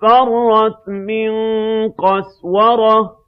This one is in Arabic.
فَرَّتْ مِن قَسْوَرَةٍ